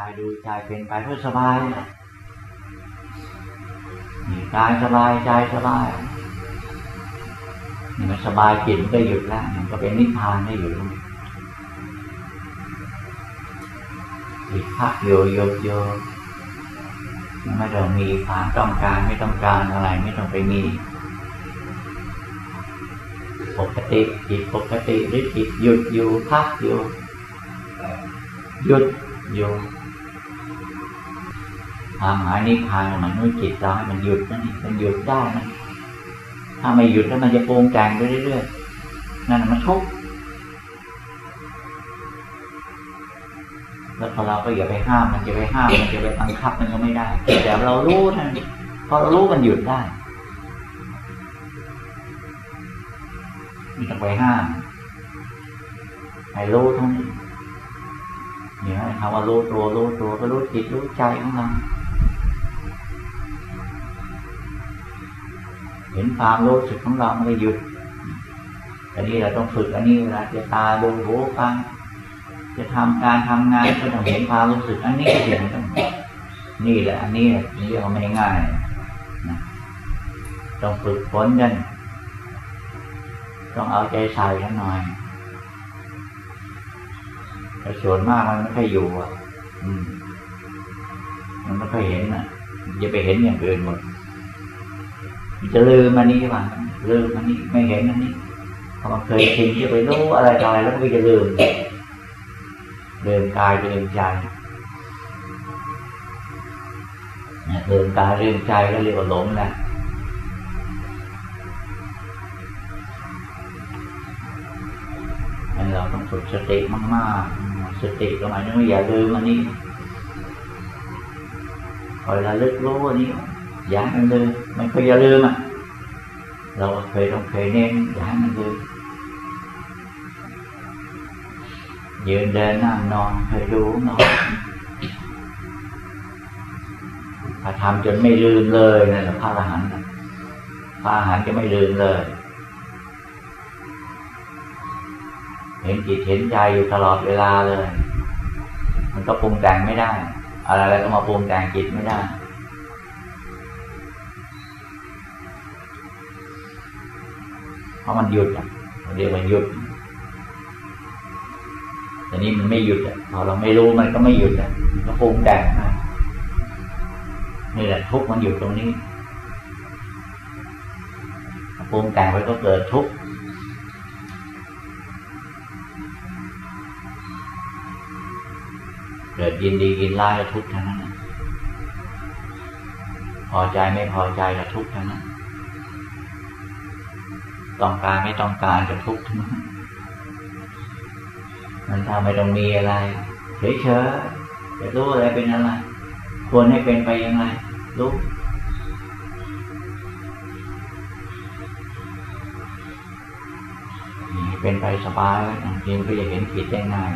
ายดูใจเป็นไปเพื่อสบายนี่กายสบายใจสบายนี่มันสบายจิตก็หยุดแล้วมันก็เป็นนิพพานได้อยู่ตรงนี้อีกพักโยโยโยไม่ต้องมีความต้องการไม่ต้องการอะไร ไม่ต้องไปมีปกติจิตปกติหรือจิตหยุดอยู่พักอยู่หยุดอยู่ามหมายนิพพานมันนุจิตเราให้มันหยุดนั่นเองมันหยุดได้นะถ้าไม่หยุดแล้วมันจะโปรุงแต่งไปเรื่อยๆนั่นมันทุกข์แล้วพอเราก็อย่าไปห้ามมันจะไปห้ามมันจะไปบังคับมันก็ไม่ได้ แต่เรารู้นะพอเรารู้มันหยุดได้ไม่ต้องไปห้ามให้รู้ทั้งนี้เนี่ยคำว่ารู้ตัวรู้ตัวก็รู้จิตรู้ใจของเรา เห็นความรู้สึกของเราไม่หยุดอันนี้เราต้องฝึกอันนี้เวลาจะตาดูหูฟังจะทำการทำงานก็ต้องเห็นความรู้สึก อันนี้ก็เห็นต้องนี่แหละ อันนี้นี่เรียกว่าไม่ง่ายนะต้องฝึกฝนกันต้องเอาใจใส่กันหน่อยแต่ส่วนมากมันไม่ค่อยอยู่อะ อืม มันไม่ค่อยเห็นอะจะไปเห็นอย่างอื่นหมด จะลืมมันนี้ว่าลืมมันนี้ไม่เห็นมันนี้พอมันเคยชินจะไปรู้อะไรต่ออะไรแล้วก็จะลืมลืมกายลืมใจลืมกายลืมใจก็เรียกว่าหลงแหละเราต้องฝึกสติมากๆ สติก็หมายถึงว่าอย่าลืมอันนี้คอยระลึกรู้อันนี้อย่าให้มันลืม มันก็อย่าลืมอะ เราเคยต้องเคยเน้นอย่าให้มันลืมยืนเดินนั่งนอนเคยดูนอนถ้าทำจนไม่ลืมเลยนั่นแหละพระอรหันต์พระอรหันต์จะไม่ลืมเลย เห็นจิตเห็นใจอยู่ตลอดเวลาเลย มันก็ปรุงแต่งไม่ได้ อะไรๆก็มาปรุงแต่งจิตไม่ได้ เพราะมันหยุดอะเรียกว่าหยุดแต่นี้มันไม่หยุดอะพอเราไม่รู้มันก็ไม่หยุดอะก็ปรุงแต่งนะนี่แหละทุกมันอยู่ตรงนี้ปรุงแต่งไปก็เกิดทุกข์เกิดยินดียินร้ายทุกข์ทั้งนั้นพอใจไม่พอใจก็ทุกข์ทั้งนั้น ต้องการไม่ต้องการจะทุกข์ทั้งนั้นมันทำไม่ต้องมีอะไรเฉยเฉยจะรู้อะไรเป็นอะไรควรให้เป็นไปยังไงรู้เป็นไปสบายทีมันก็จะเห็นผิดได้ง่าย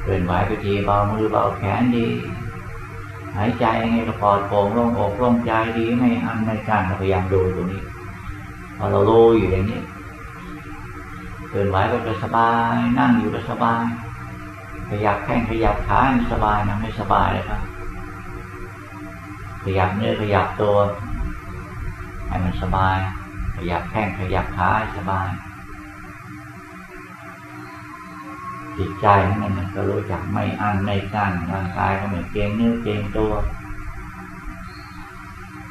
เคลื่อนไหวไปทีเบามือเบาแขนดี หายใจยังไงก็ปลอดโปร่งโล่งอกโล่งใจดีไม่อันไม่กั้นพยายามดูตรงนี้ พอเราโลอยู่อย่างนี้เคลื่อนไหวไปก็สบาย นั่งอยู่ก็สบาย ขยับแข้งขยับขาสบายนะไม่สบายเลยครับ ขยับเนื้อขยับตัวให้มันสบาย ขยับแข้งขยับขาสบายจิตใจนั่นมันก็รู้จักไม่อันไม่กั้นร่างกายก็ไม่เกรงเนื้อเกรงตัว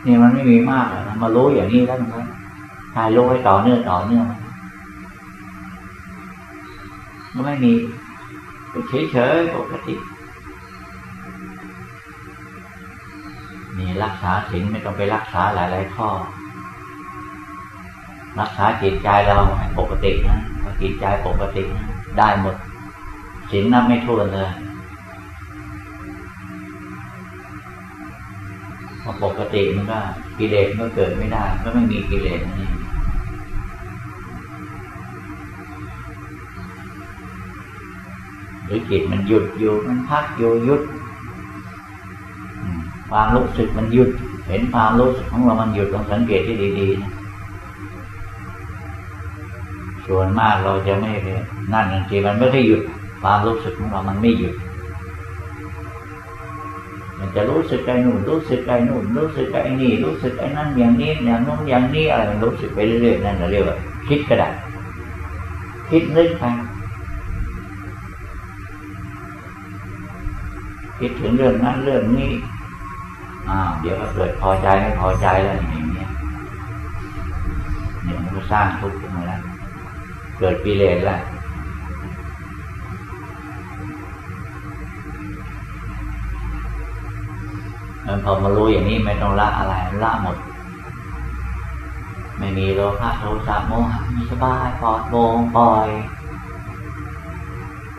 นี่มันไม่มีมากเลยมารู้อย่างนี้แล้วมัน ก็ถ้ารู้ให้ต่อเนื่องต่อเนื่องมันไม่มีเฉยเฉยปกตินี่รักษาสิ่งไม่ต้องไปรักษาหลายๆข้อ รักษาจิตใจเราให้ปกตินะจิตใจปกตินะได้หมดสินนับไม่ทั่วเลยพอปกติมันก็กิเลสก็เกิดไม่ได้ ก็ไม่มีกิเลสนี่ หรือจิตมันหยุดอยู่มันพักอยู่หยุดความรู้สึกมันหยุด เห็นความรู้สึกของเรามันหยุดต้องสังเกตที่ดีๆนะส่วนมากเราจะไม่นั่นจริงมันไม่ได้หยุด ความรู้สึกของเรามันไม่หยุด มันจะรู้สึกไอ้นู่นรู้สึกไอ้นู่นรู้สึกไอ้นี่รู้สึกไอ้นั่นอย่างนี้อย่างนู้นอย่างนี้อะไรมันรู้สึกไปเรื่อยๆนั่นเราเรียกว่าคิดก็ได้คิดนึกไป คิดถึงเรื่องนั้นเรื่องนี้อ่าเดี๋ยวก็เกิดพอใจไม่พอใจแล้วอย่างเงี้ยเนี่ยมันก็สร้างทุกข์ขึ้นมาแล้วเกิดปีเลสแล้วมันพอมารู้อย่างนี้ไม่ต้องละอะไรละหมด ไม่มีโลภะโทสะโมหะมีสบายปลอดโปร่งปล่อย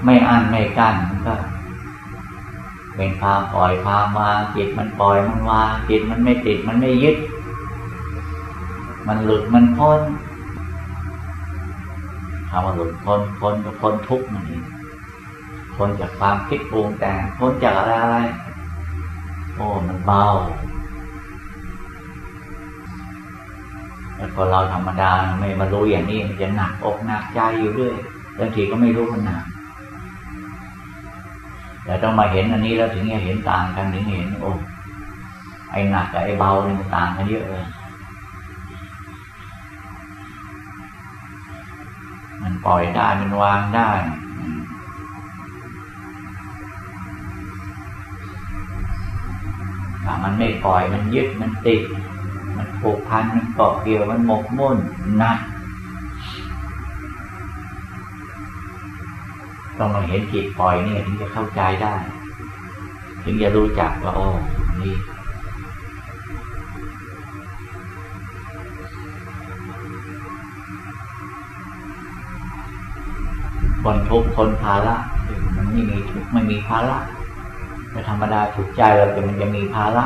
ไม่อันไม่กั้นมันก็ เป็นความปล่อยความวางจิตมันปล่อยมันวางจิตมันไม่ติดมันไม่ยึด มันหลุดมันพ้นคำว่าหลุดพ้นพ้นก็พ้นทุกข์นั่นเองพ้นจากความคิดปรุงแต่งพ้นจากอะไรอะไรโอ้มันเบาแล้วพอเราธรรมดาไม่มารู้อย่างนี้มันจะหนักอกหนักใจอยู่เรื่อยบางทีก็ไม่รู้มันหนัก แต่ต้องมาเห็นอันนี้แล้วถึงจะเห็นต่างกันถึงเห็นโอ้ไอ้หนักกับไอ้เบาเนี่ยมันต่างกันเยอะเลยมันปล่อยได้มันวางได้ถ้ามันไม่ปล่อยมันยึดมันติด มันผูกพันมันเกาะเกี่ยวมันหมกมุ่นหนัก ต้องมาเห็นจิตปล่อยนี่ถึงจะเข้าใจได้ ถึงจะรู้จักว่าโอ้นี่คนทุกคนภาระมันไม่มีทุกไม่มีภาระแต่ธรรมดาถูกใจเราจะมันจะมีภาระ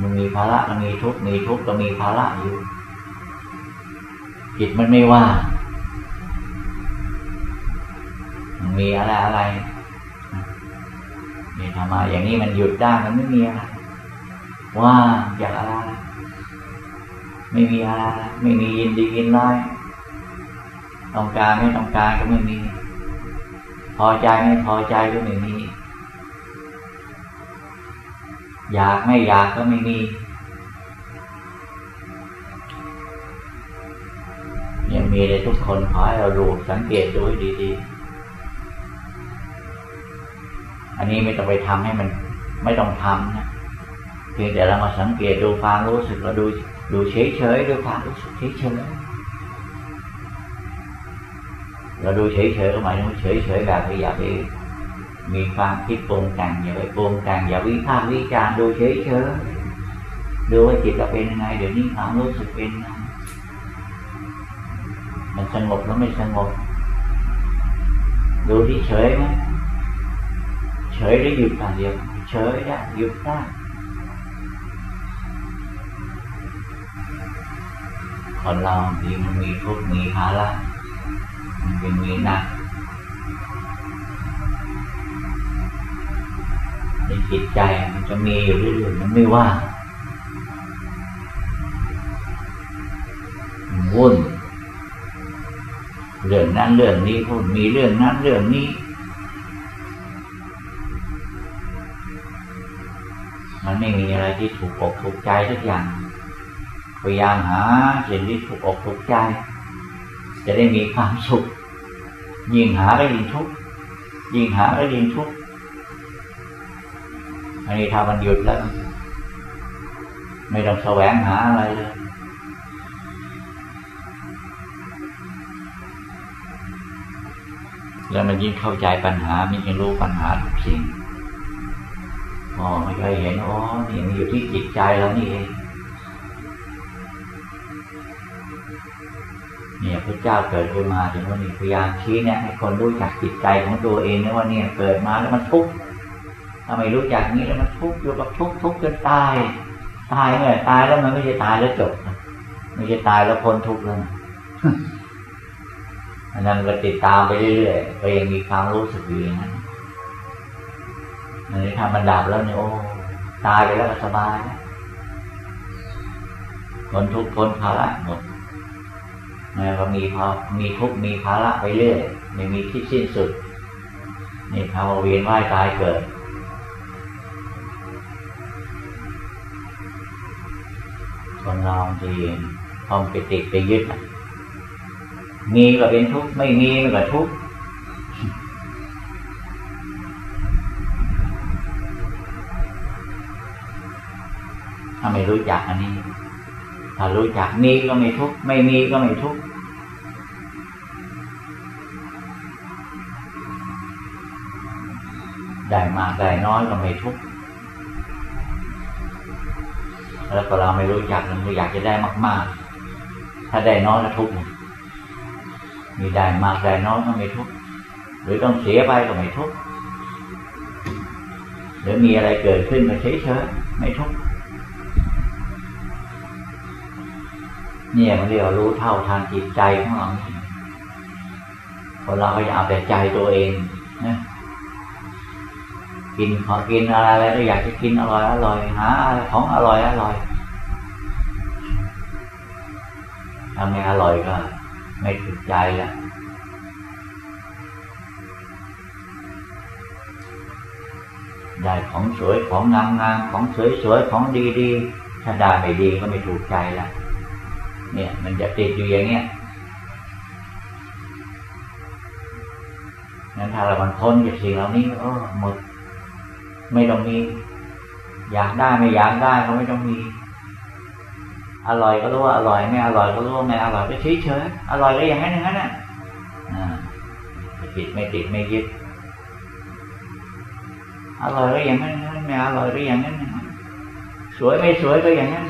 มันมีภาระมันมีทุกมีทุกก็มีภาระอยู่จิตมันไม่ว่า มีอะไรอะไรนี่ทำมาอย่างนี้มันหยุดได้มันไม่มีอะไรว่าอยากอะไรไม่มีอะไรไม่มียินดียินร้ายต้องการไม่ต้องการก็ไม่มี พอใจไม่พอใจก็ไม่มี อยากไม่อยากก็ไม่มียังมีในทุกคนขอให้เราดูสังเกตดูให้ดีๆ อันนี้ไม่ต้องไปทำให้มันไม่ต้องทำนะเพียงแต่เรามาสังเกตดูความรู้สึกเราดูดูเฉยๆดูความรู้สึกเฉยๆเราดูเฉยๆก็หมายถึงเฉยๆแบบอย่าไปมีความคิดปรุงแต่งอย่าไปปรุงแต่งอย่าวิพากษ์วิจารณ์ดูเฉยๆดูว่าจิตเราเป็นยังไง เดี๋ยวนี้ความรู้สึกเป็นยังไงมันสงบแล้วไม่สงบดูที่เฉยไหม ฉยได้หยุดอะเดียวเฉยได้หยุดได้คนเราที่มันมีทุกข์มีภาระมันเป็นมีหนักในจิตใจมันจะมีอยู่เรื่อยๆมันไม่ว่ามันวุ่นเรื่องนั้นเรื่องนี้พูดมีเรื่องนั้นเรื่องนี้ มันไม่มีอะไรที่ถูกอกถูกใจทุกอย่างพยายามหาสิ่งที่ถูกอกถูกใจ จะได้มีความสุข ยิ่งหาก็ยิ่งทุกข์ยิ่งหาก็ยิ่งทุกข์อันนี้ถ้ามันหยุดแล้ว ไม่ต้องแสวงหาอะไรเลยแล้วมันยิ่งเข้าใจปัญหามันยิ่งรู้ปัญหาทุกสิ่ง อ๋อไม่เคยเห็นอ๋อนี่มันอยู่ที่จิตใจเรานี่เองเนี่ยพระเจ้าเกิดขึ้นมาถึงวันนี้พยายามชี้เนี่ยให้คนรู้จักจิตใจของตัวเองนะว่าเนี่ยเกิดมาแล้วมันทุกข์ทำไมรู้จักนี้แล้วมันทุกข์อยู่กับทุกข์ทุกข์จนตาย ตายเมื่อตายแล้วมันไม่ใช่ตายแล้วจบไม่ใช่ตายแล้วพ้นทุกข์แล้วอันนั้นก็ติดตามไปเรื่อยๆก็ยังมีความรู้สึกอยู่อย่างนั้น อันนี้ทำมันดับแล้วเนี่ยโอ้ตายไปแล้วก็สบายพ้นทุกข์พ้นภาระหมดแล้วก็มีพอมีทุกข์มีภาระไปเรื่อยไม่มีที่สิ้นสุดนี่คำว่าเวียนว่ายตายเกิด คนเราบางทีพอมไปติดไปยึดมีก็เป็นทุกข์ไม่มีมันก็ทุกข์ ถ้าไม่รู้จักอันนี้ ถ้ารู้จักมีก็ไม่ทุกข์ไม่มีก็ไม่ทุกข์ได้มากได้น้อยก็ไม่ทุกข์แล้วก็เราไม่รู้จักเราอยากจะได้มาก ๆ ถ้าได้น้อยก็ทุกข์มีได้มากได้น้อยก็ไม่ทุกข์หรือต้องเสียไปก็ไม่ทุกข์หรือมีอะไรเกิดขึ้นก็เฉยๆไม่ทุกข์ เนี่ยมันเรียกว่ารู้เท่าทางจิตใจของเราคนเราก็จะเอาแต่ใจตัวเองนะกินขอกินอะไรอะไรก็อยากจะกินอร่อยอร่อยหาของอร่อยอร่อยถ้าไม่อร่อยก็ ไม่ถูกใจล้วได้ของสวยของงามงามของสวยสวยของดีดีถ้าได้ไม่ดีก็ไม่ถูกใจล้ว เนี่ย มันจะติดอยู่อย่างเงี้ยงั้นถ้าเรามันพ้นจากสิ่งเหล่านี้เออหมด ไม่ต้องมี อยากได้ไม่อยากได้ก็ไม่ต้องมี อร่อยก็รู้ว่าอร่อยไม่อร่อยก็รู้ว่าไม่อร่อยก็เฉยเฉยอร่อยก็อย่างนั้นอย่างนั้นอะติดไม่ติดไม่ยึดอร่อยก็อย่างนั้นไม่อร่อยก็อย่างนั้นสวยไม่สวยก็อย่างนั้น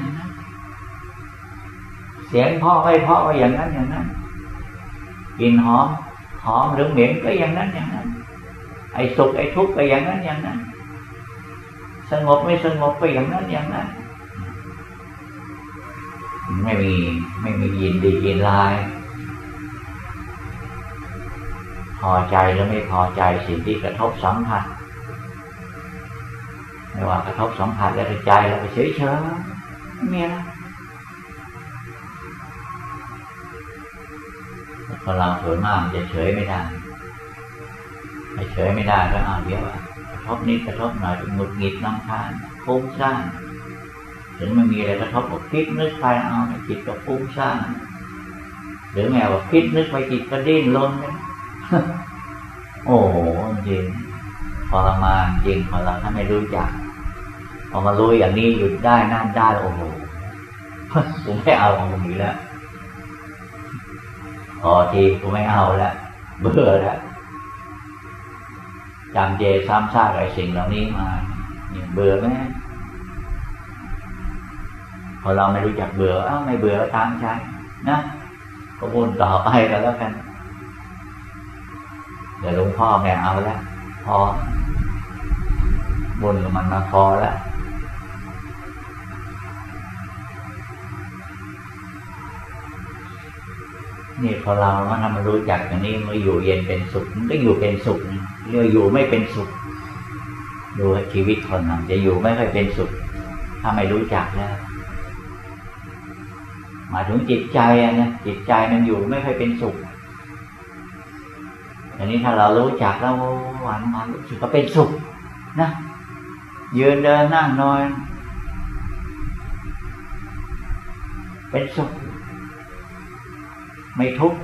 เสียงพาะไม่พาะก็อย่างนั้นอย่างนั้นกลิ่นหอมหอมหรือเหม็นก็อย่างนั้นอย่างนั้น ไอ้สุขไอ้ทุกข์ก็อย่างนั้นอย่างนั้น สงบไม่สงบก็อย่างนั้นอย่างนั้น ไม่มีไม่มียินดียินลาย พอใจหรือไม่พอใจสิ่งที่กระทบสัมผัสไม่ว่ากระทบสัมผัสแล้วใจเราไปเฉยเฉยไม่มีนะ คนเราส่วนมากจะเฉยไม่ได้ไม่เฉยไม่ได้ก็เอาเดี๋ยวกระทบนิดกระทบหน่อยหงุดหงิดน้ำคานฟุ้งซ่านถึงมันมีอะไรกระทบก็คิดนึกไปเอาจิตก็ฟุ้งซ่านหรือแม้ว่าคิดนึกไปจิตก็ดิ้นรนเลยโอ้โหจริงทรมานจริงพอเราถ้าไม่รู้จักพอมารู้อย่างนี้หยุดได้นั่นได้โอ้โหผมไม่เอาของผมอีกแล้ว พอทีกูไม่เอาแล้วเบื่อแล้วจำเจซ้ำซากไอ้สิ่งเหล่านี้มาเนี่ยเบื่อไหมพอเราไม่รู้จักเบื่อเอ้าไม่เบื่อตามใจนะก็วนต่อไปกันแล้วกันเดี๋ยวหลวงพ่อแม่เอาแล้วพอบุญมันมาพอแล้ว นี่พอเราว่าถ้ามันรู้จักอย่างนี้มันอยู่เย็นเป็นสุขมันก็อยู่เป็นสุขเรื่ออยู่ไม่เป็นสุขดูชีวิตคนมันจะอยู่ไม่ค่อยเป็นสุข ถ้าไม่รู้จักแล้วหมายถึงจิตใจนะจิตใจมันอยู่ไม่ค่อยเป็นสุขอันนี้ถ้าเรารู้จักแล้ววันมันรู้สึกก็เป็นสุขนะยืนเดินนั่งนอนเป็นสุข ไม่ทุกข์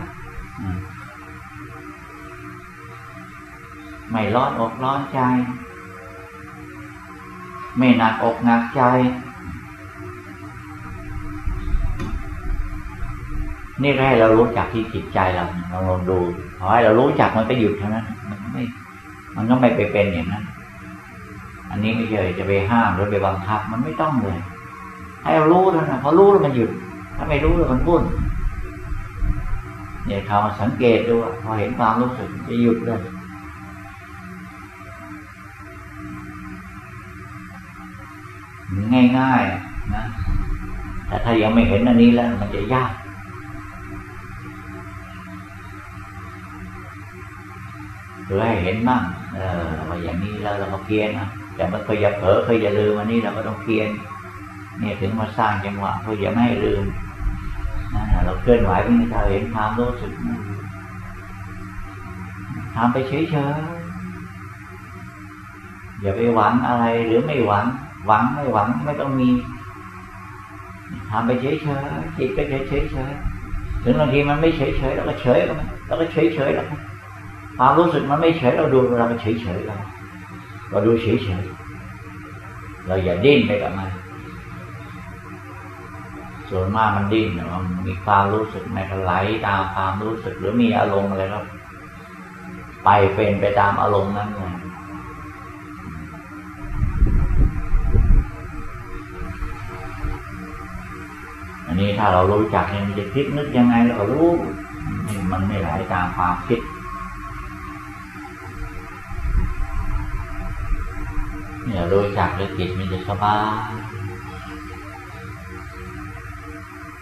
ไม่ร้อนอกร้อนใจ ไม่หนักอกหนักใจ นี่ให้เรารู้จักที่จิตใจเราเราลองดูขอให้เรารู้จักมันก็หยุดเท่านั้นมันไม่ มันก็ไม่ไปเป็นอย่างนั้น อันนี้ไม่ใช่จะไปห้ามหรือไปบังคับ มันไม่ต้องเลยให้เรารู้เท่านั้นพอรู้แล้วมันหยุด ถ้าไม่รู้แล้วมันพุ่น เนี่ยเขาสังเกตดูพอเห็นความรู้สึกจะหยุดเลยง่ายๆนะแต่ถ้ายังไม่เห็นอันนี้แล้วมันจะยากหรือให้เห็นมั่งเออว่าอย่างนี้แล้วเราก็เพียนนะแต่มันเคยจะเผลอเคยจะลืมอันนี้เราก็ต้องเพียนเนี่ยถึงมาสร้างจังหวะเพื่อจะไม่ให้ลืม เราเคลื่อนไหวเพื่อจะเห็นความรู้สึกทำไปเฉยอย่าไปหวังอะไรหรือไม่หวัง หวังไม่หวังไม่ต้องมีทำไปเฉยเฉยจิตก็เฉยเฉยเฉยถึงบางทีมันไม่เฉยเฉยเราก็เฉยแล้วเราก็เฉยเฉยแล้วความรู้สึกมันไม่เฉยเราดูเราก็เฉยเฉยแล้วเราดูเฉยเฉยเราอย่าดิ้นไปกับมัน ส่วนมากมันดิ้นมันมีความรู้สึกแม้ก็ไหลตามความรู้สึกหรือมีอารมณ์อะไรก็ไปเป็นไปตามอารมณ์นั้นเลยอันนี้ถ้าเรารู้จักเนี่ยมันจะคิดนึกยังไงเราก็รู้มันไม่ไหลตามความคิดเนี่ยรู้จักแล้วจิตมันจะสบาย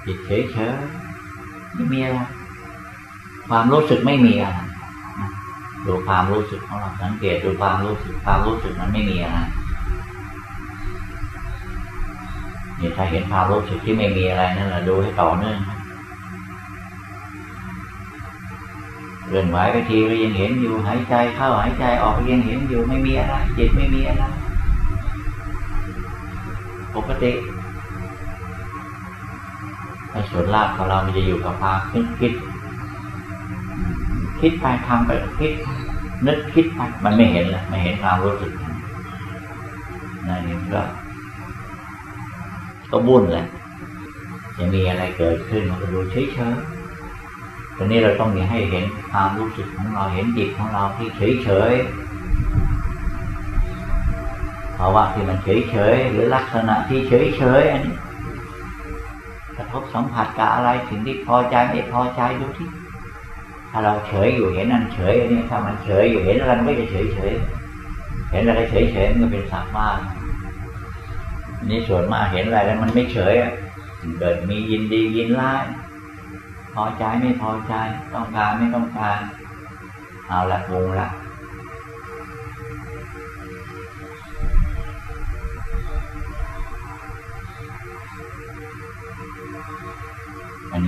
จิตเฉยเฉยไม่มีอะไรความรู้สึกไม่มีอะไรดูความรู้สึกของเราสังเกตดูความรู้สึกความรู้สึกมันไม่มีอะไรนี่ถ้าเห็นความรู้สึกที่ไม่มีอะไรนั่นแหละดูให้ต่อเนื่องเรื่องไหวไปทีก็ยังเห็นอยู่หายใจเข้าหายใจออกยังเห็นอยู่ไม่มีอะไรจิตไม่มีอะไรปกติ ส่วนลากของเรามันจะอยู่กับความคิดคิด คิดไปทำไปคิด นึกคิดไปมันไม่เห็นละไม่เห็นความรู้สึกนั่นเองก็ก็บุ่นแหละจะมีอะไรเกิดขึ้นมันก็ดูเฉยเฉยตอนนี้เราต้องมีให้เห็นความรู้สึกของเราเห็นจิตของเราที่เฉยเฉยภาวะที่มันเฉยเฉยหรือลักษณะที่เฉยเฉยอันนี้ กระทบสัมผัสกับอะไรสิ่งที่พอใจไม่พอใจดูที่ถ้าเราเฉยอยู่เห็นนั่นเฉยอันนี้ถ้ามันเฉยอยู่เห็นอะไรมันก็จะเฉยเฉยเห็นอะไรเฉยเฉยมันก็เป็นสักว่านี่ส่วนมากเห็นอะไรแล้วมันไม่เฉยอะเกิดมียินดียินร้ายพอใจไม่พอใจต้องการไม่ต้องการเอาละวงละ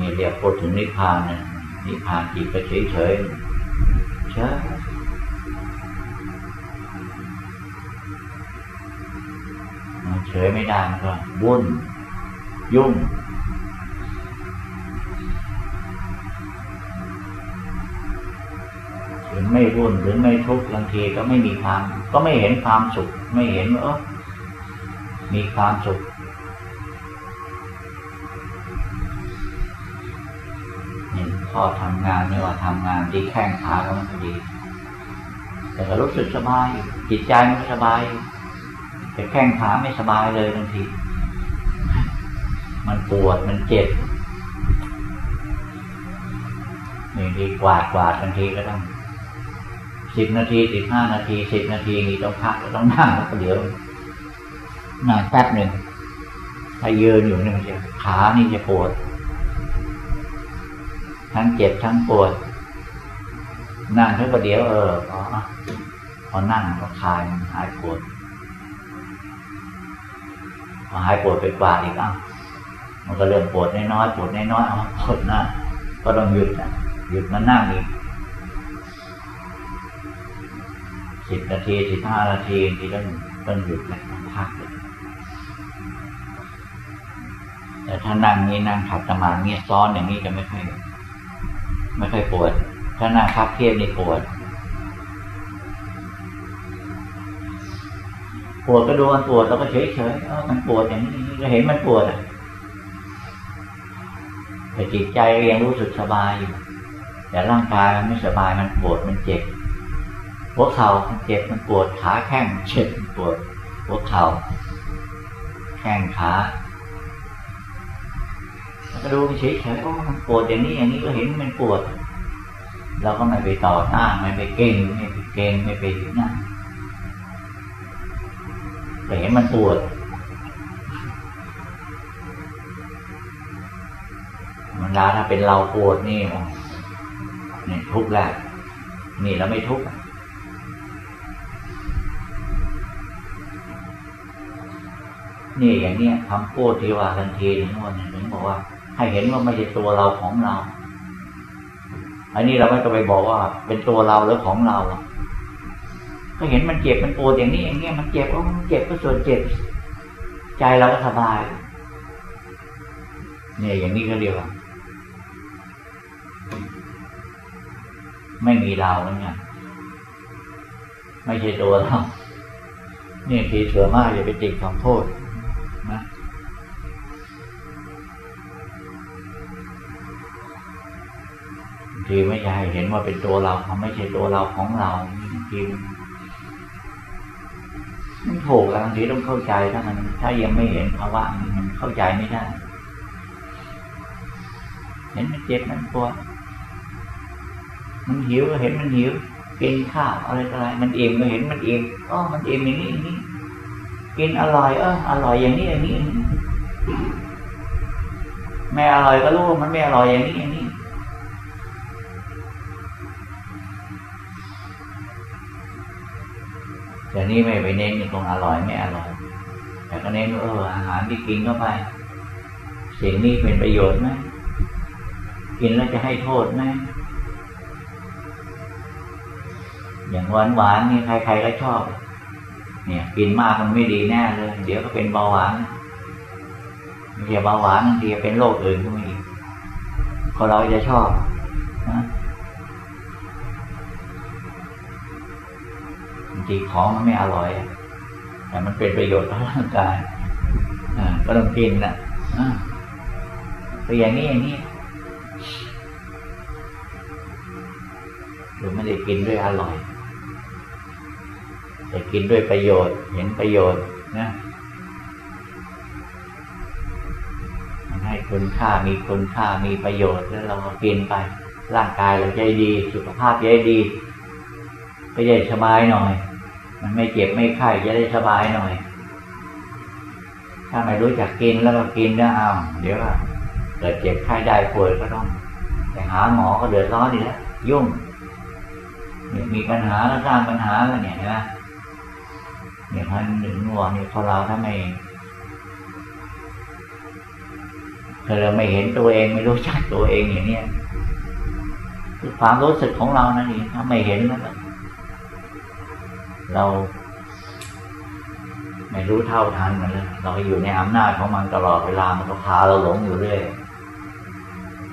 นี่เรียกพูดถึงนิพพานนะนิพพานจิตก็เฉยเฉยเฉยเฉยไม่ได้มันก็วุ่นยุ่งถึงไม่วุ่นถึงไม่ทุกข์บางทีก็ไม่มีความ ก็ไม่เห็นความสุข ไม่เห็นว่าเออมีความสุข พ่อทำงานไม่ว่าทำงานดีแข้งขาก็มันดี แต่ก็รู้สึกสบาย จิตใจมันสบาย แต่แข้งขาไม่สบายเลยบางที มันปวดมันเจ็บนี่ดีกวาดกวาดบางทีก็ต้องสิบนาทีสิบห้านาทีสิบนาทีนี่ต้องพักต้องนั่งแล้วก็เดี๋ยวนั่งแป๊บหนึ่งถ้ายืนอยู่นี่มันจะขานี่จะปวด ทั้งเจ็บทั้งปวด นั่งแค่ประเดี๋ยวเออพอพอนั่งก็คลายมันหายปวดพอหายปวดไปกว่าอีกอะมันก็เริ่มปวดน้อยๆปวดน้อยๆเอาปวดนะก็ต้องหยุดนะหยุดมานั่งอีกสิบนาทีสิบห้านาทีที่ต้องต้องหยุดแล้วพักเลยแต่ถ้านั่งนี้นั่งขัดสมาธิเนี่ยซ้อนอย่างนี้จะไม่ค่อย ไม่ค่อยปวด ถ้านั่งพับเพียบนี่ปวด ปวดก็ดูมันปวดแล้วก็เฉยเฉยเออมันปวดอย่างนี้ก็เห็นมันปวดอะแต่จิตใจยังรู้สึกสบายอยู่แต่ร่างกายมันไม่สบายมันปวดมันเจ็บหัวเข่ามันเจ็บมันปวดขาแข้งเจ็บปวดหัวเข่าแข้งขา ก็ดูเฉยเฉยมันปวดอย่างนี้อย่างนี้ก็เห็นมันปวด เราก็ไม่ไปต่อต้านไม่ไปเก่งไม่ไปเก่งไม่ไปนั่นแต่เห็นมันปวด มันลาถ้าเป็นเราปวดนี่นี่ทุกข์แล้วนี่เราไม่ทุกข์นี่อย่างเนี้ยคำพูดที่ว่าทันทีถึงวันถึงบอกว่า ให้เห็นว่าไม่ใช่ตัวเราของเรา อันนี้เราไม่ต้องไปบอกว่า เป็นตัวเราหรือของเรา ก็เห็นมันเจ็บมันปวดอย่างนี้อย่างเงี้ยมันเจ็บก็มันเจ็บก็ส่วนเจ็บ ใจเราก็สบาย เนี่ยอย่างนี้ก็เรียกว่าไม่มีเราเนี่ยไม่ใช่ตัวเราเนี่ยทีเสือมากอย่าไปติดของโทีไม่ใช่เห็นว่าเป็นตัวเราไม่ใช่ตัวเราของเราทีมันถูกแล้วบางทีต้องเข้าใจถ้ามัน ถ้ายังไม่เห็นภาวะมันเข้าใจไม่ได้ เห็นมันเจ็บมันปวดมันหิวก็เห็นมันหิวกินข้าวอะไรอะไร มันเอ็มก็เห็นมันเอ็มอ๋อมันเอ็มอย่างนี้อย่างนี้กินอร่อยเอออร่อยอย่างนี้อย่างนี้ไม่อร่อยก็รู้มันไม่อร่อยอย่างนี้อย่างนี้ แต่นี่ไม่ไปเน้นตรงอร่อยไม่อร่อย แต่ก็เน้นว่าเอออาหารที่กินเข้าไปสิ่งนี้เป็นประโยชน์ไหมกินแล้วจะให้โทษไหมอย่างหวานหวานนี่ใครๆก็ชอบ เนี่ย กินมากมันไม่ดีแน่เลย เดี๋ยวก็เป็นเบาหวานไม่ใช่เบาหวานบางทีเป็นโรคอื่นก็มีคนเราจะชอบ จริงของมันไม่อร่อย แต่มันเป็นประโยชน์ต่อร่างกายก็ต้องกินนะก็อย่างนี้อย่างนี้หรือไม่ได้กินด้วยอร่อย แต่กินด้วยประโยชน์ เห็นประโยชน์นะมันให้คุณค่ามีคุณค่ามีประโยชน์แล้วเราก็กินไป ร่างกายเราใจดี สุขภาพใจดีก็จสบายหน่อย มันไม่เจ็บไม่ไข้จะได้สบายหน่อย ถ้าไม่รู้จักกินแล้วก็กินนะเอาเดี๋ยวเกิดเจ็บไข้ได้ป่วยก็ต้องไปหาหมอก็เดือดร้อนดีแล้วยุ่งมีปัญหาแล้วสร้างปัญหาแล้วเนี่ยนะเนี่ยพันหนึ่งหัวเนี่ยพอเราถ้าไม่ถ้าเราไม่เห็นตัวเองไม่รู้จักตัวเองอย่างเนี้ยคือความรู้สึกของเรานั่นเองถ้าไม่เห็นแล้ว เรา ไม่รู้เท่าทันมันเลยเราอยู่ในอำนาจของมันตลอดเวลามันก็พาเราหลงอยู่เรื่อย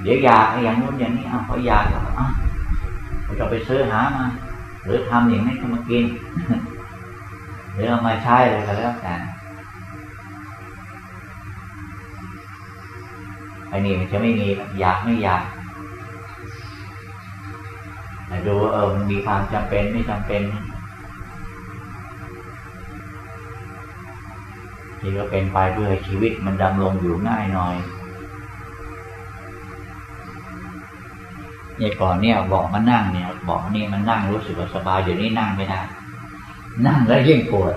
เดี๋ยวอยากอย่างนู้นอย่างนี้อะพออยากอะเราจะไปซื้อหามาหรือทำอย่างนี้ก็มากินหรือเอามาใช้อะไรก็แล้วแต่ไอ้นี่มันจะไม่มีอยากไม่อยากแต่ดูเออมันมีความจำเป็นไม่จำเป็น ที่ก็เป็นไปเพื่อให้ชีวิตมันดำรงอยู่ง่ายหน่อยเนี่ยก่อนเนี่ยบอกมานั่งเนี่ย บอกนี่มันนั่งรู้สึกว่าสบายเดี๋ยวนี้นั่งไม่ได้ นั่งแล้วยิ่งปวด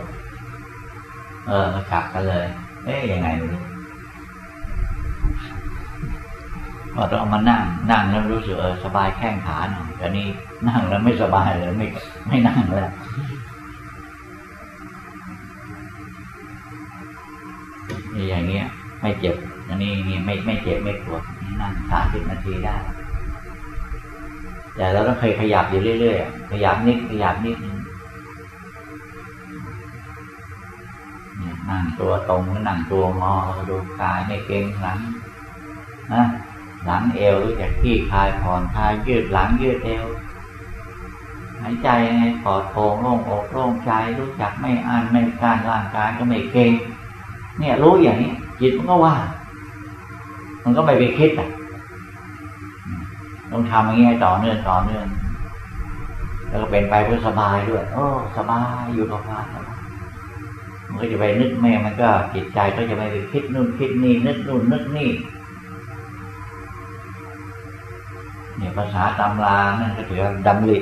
เออมากลับกันเลย เอ๊ยยังไงไม่รู้พอต้องเอามานั่ง นั่งแล้วรู้สึกเออสบายแข้งขาหน่อยแต่นี่นั่งแล้วไม่สบายเลยไม่ไม่นั่งแล้ว อย่างเงี้ย ไม่เจ็บ อันนี้นี่ไม่ไม่เจ็บไม่ปวดนั่งสามสิบนาทีได้ แต่เราต้องเคยขยับอยู่เรื่อยๆขยับนิดขยับนิดนึงนั่งตัวตรงนั่งตัวงอดูกายไม่เกร็งหลังนะหลังเอวรู้จักที่คลายผ่อนคลายยืดหลังยืดเอวหายใจยังไงปลอดโปร่งโล่งอกโล่งใจรู้จักไม่อ่านไม่การร่างกายก็ไม่เกร็ง เนี่ย รู้อย่างนี้จิตมันก็ว่า มันก็ไม่ไปคิดอะต้องทำอย่างนี้ยต่อเนื่องต่อเนื่องแล้วก็เป็นไปเพื่อสบายด้วยโอ้สบายอยู่กับพระมันก็จะไปนึกแม่มันก็จิตใจก็จะไม่ไปคิดนู่นคิดนี่นึกนู่นนึกนี่เนี่ยภาษาตำรานั่นก็ถือดำริ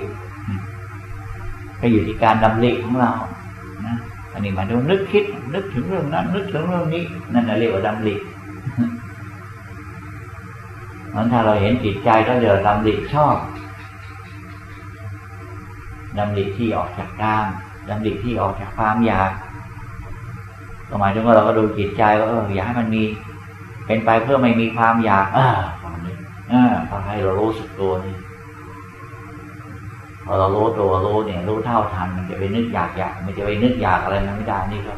ก็อยู่ที่การดำริของเรานะอันนี้มาดูนึกคิด นึกถึงเรื่องนั้น นึกถึงเรื่องนี้ นั่นเรียกว่าดำริเพราะถ้าเราเห็นจิตใจก็เรียกดำริชอบดำริที่ออกจากกามดำริที่ออกจากความอยากหมายถึงว่าเราก็ดูจิตใจว่าเอออยากให้มันมี เป็นไปเพื่อไม่มีความอยากอ่าฟังนี้อ่าพอให้เรารู้สึกตัวนี่พอเรารู้ตัวรู้เนี่ยรู้เท่าทันมันจะไปนึกอยากอยากมันจะไปนึกอยากอะไรมันไม่ได้นี่ก็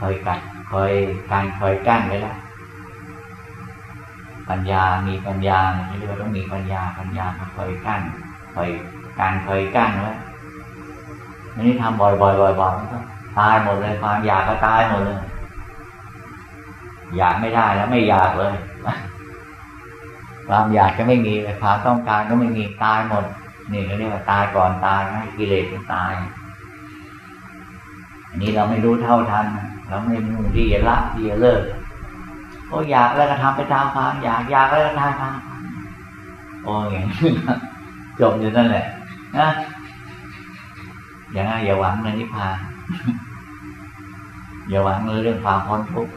คอยกัดคอยการคอยกั้นไว้แล้วปัญญามีปัญญาไม่เรียกว่าต้องมีปัญญาปัญญาคอยกั้นคอยการคอยกั้นไว้ไม่ได้ทำบ่อยๆบ่อยๆตายหมดเลยความอยากก็ตายหมดเลยอยากไม่ได้แล้วไม่อยากเลย ความอยากก็ไม่มีเลยความต้องการก็ไม่มีตายหมดนี่ก็เรียกว่าตายก่อนตายให้กิเลสมันตาย อันนี้เราไม่รู้เท่าทันเาไม่รู้ที่จะละที่จะเลิกโอ้อยากแล้วก็ทำไปตามความอยากอยากแล้วก็ทำตามโอ้ยจบอยู่นั่นแหละนะอย่างนั้นอย่าหวังในนิพพานอย่าหวังในเรื่องความพ้นทุกข์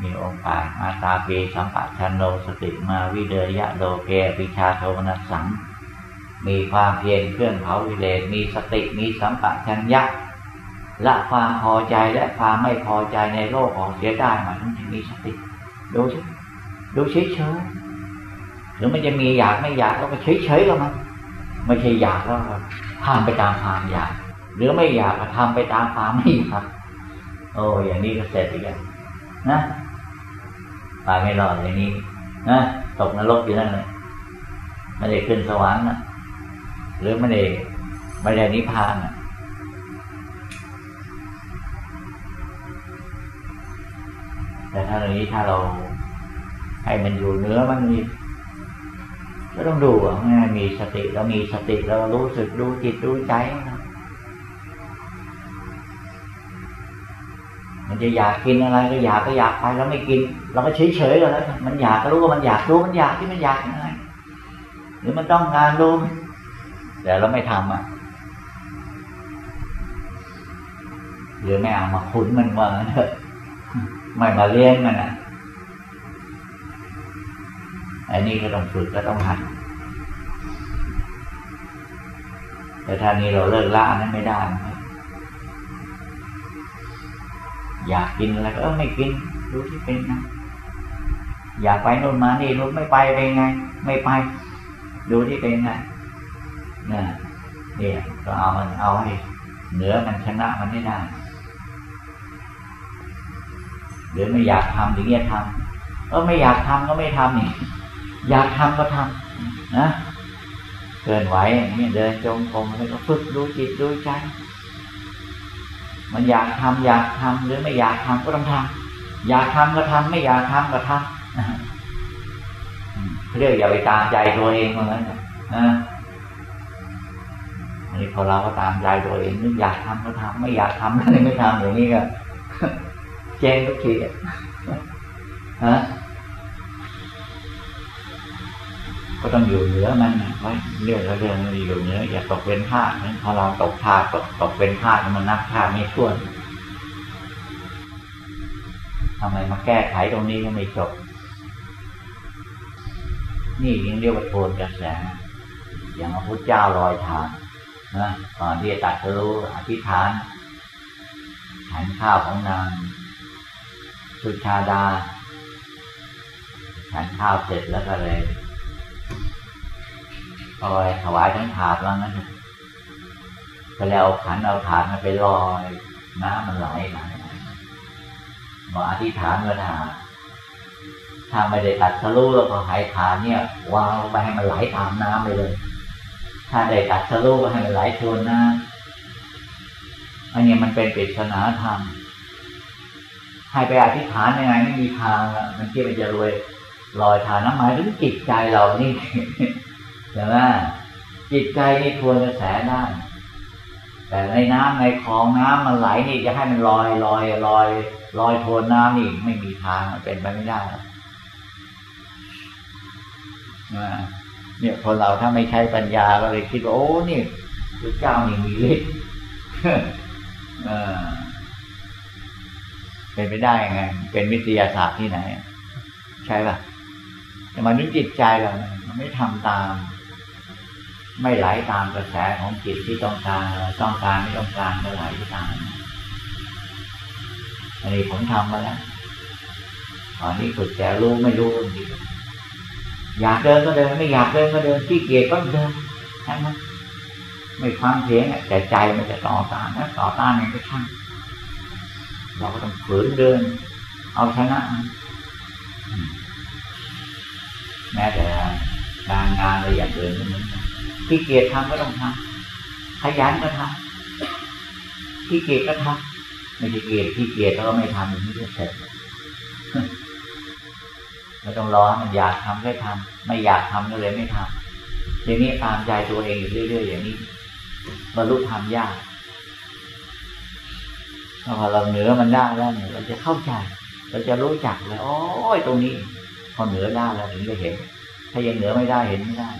มีองค์การมาตาเปสัมปะชันโนสติมาวิเดยะโลเกปิชาโทนัสสัง มีความเพียรเครื่องเผาวิเลศมีสติมีสัมปะชัญญะละความพอใจและความไม่พอใจในโลกของเสียได้มาต้องมีสติดูสิดูเฉยเฉยหรือมันจะมีอยากไม่อยากก็เฉยเฉยกับมันไม่ใช่อยากแล้วทำไปตามความอยาก หรือไม่อยากก็ทำไปตามความไม่อยากโอ้อย่างนี้ก็เสร็จอีกแล้วนะตายไม่รอดอย่างนี้นะตกนรกอยู่นั่นเลยไม่ได้ขึ้นสวรรค์นะ หรือไม่ได้ไม่ได้นิพพานแต่ถ้าอย่างนี้ถ้าเราให้มันอยู่เนื้อมันมีก็ต้องดูอะมีสติเรามีสติเรารู้สึกดูจิตดูใจนะมันจะอยากกินอะไรก็อยากก็อยากไปแล้วไม่กิน เราก็เฉยเฉยแล้วมันอยากก็รู้ว่ามันอยากรู้มันอยากที่มันอยากยังไงหรือมันต้องการรู้ แต่เราไม่ทำอะหรือไม่เอามาคุ้นมันมาเถอะไม่มาเลี้ยงมันอะอันนี้ก็ต้องฝึกก็ต้องหัดแต่ท่านี้เราเลิกละนั้นไม่ได้อยากกินอะไรก็ไม่กินรู้ที่เป็นนะอยากไปโน่นมานี่นู้นไม่ไปเป็นไง ไม่ไป ดูที่เป็นไง นี่เนี่ยก็เอามันเอาให้เหนือมันชนะมันไม่ได้หรือไม่อยากทำอย่างเงี้ยทำก็ไม่อยากทำก็ไม่ทำนี่อยากทำก็ทำนะเกินไหวอย่างนี้เดินจงกรมแล้วก็ฝึกดูจิตดูใจมันอยากทำอยากทำหรือไม่อยากทำก็ต้องทำอยากทำก็ทำไม่อยากทำก็ทำเรียกอย่าไปตามใจตัวเองเหมือนกันนะ นี้พอเราก็ตามใจตัวเองนึกอยากทำก็ทำไม่อยากทำก็ไม่ทำอย่างนี้ก็เจ๊งทุกทีฮะก็ต้องอยู่เหนือมันไว้เรื่องเรื่องอยู่เหนืออย่าตกเป็นท่าพอเราตกท่าตกตกเป็นท่ามันนับท่าไม่ท้วนทำไมมาแก้ไขตรงนี้ก็ไม่จบ นี่ยังเรียกว่าโทนกระแสอย่างพระพุทธเจ้าลอยทาน นะก่อนที่จะตัดรู้อธิษฐานฉันข้าวของนางสุชาดาฉันข้าวเสร็จแล้วก็เลยเอาไว้ถวายทั้งถาดว่างั้นก็แล้วเอาขันเอาถาดมาไปลอยน้ำมันไหลไหลมาอธิษฐานเงินหาถ้าไม่ได้ตัดทะลุแล้วก็หายฐาเนี่ย วางลงไปให้มันไหลตามน้ำไปเลย ถ้าได้ตัดทะลุก็ให้มันไหลชนน้ำอันนี้มันเป็นปริศนาธรรมให้ไปอธิษฐานยังไงไม่มีทางอะมันคิดมันจะรวยลอยทานน้ำหมายถึงจิตใจเรานี่ใช่ไหมจิตใจนี่ทวนกระแสได้แต่ในน้ำในคลองน้ำมันไหลนี่จะให้มันลอยลอยลอยลอยทวนน้ำนี่ไม่มีทางเป็นไปไม่ได้ เนี่ยคนเราถ้าไม่ใช้ปัญญาก็เลยคิดว่าโอ้นี่พระเจ้านี่มีฤทธิ์เป็นไปได้ยังไง เป็นวิทยาศาสตร์ที่ไหน ใช่ป่ะแต่มันนึกจิตใจเรามันไม่ทำตาม ไม่ไหลตามกระแสของจิตที่ต้องการต้องการไม่ต้องการก็ไหลตามอันนี้ผมทำมาแล้วตอนนี้ฝึกแต่รู้ไม่รู้ดีอ อยากเดินก็เดินไม่อยากเดินก็เดินขี้เกียจก็เดินใช่ไหมไม่ฟังเสียงแต่ใจมันจะต่อต้านนะต่อต้านมันก็ช่างเราก็ต้องฝืนเดิน เอาชนะมันอืมแม้แต่การงานอะไรอย่างอื่นก็เหมือนกันขี้เกียจทำก็ต้องทำขยันก็ทำขี้เกียจก็ทำไม่ใช่เกียจขี้เกียจแล้วก็ไม่ทำอย่างนี้ก็เสร็จ ไม่ต้องรอให้มันอยากทำก็ทำไม่อยากทำก็เลยไม่ทำทีนี้ตามใจตัวเองอยู่เรื่อยๆอย่างนี้บรรลุธรรมยากพอเราเหนือมันได้แล้วเนี่ยเราจะเข้าใจ เราจะรู้จักเลยโอ้ยตรงนี้ พอเหนือได้แล้วถึงจะเห็น ถ้ายังเหนือไม่ได้เห็นไม่ได้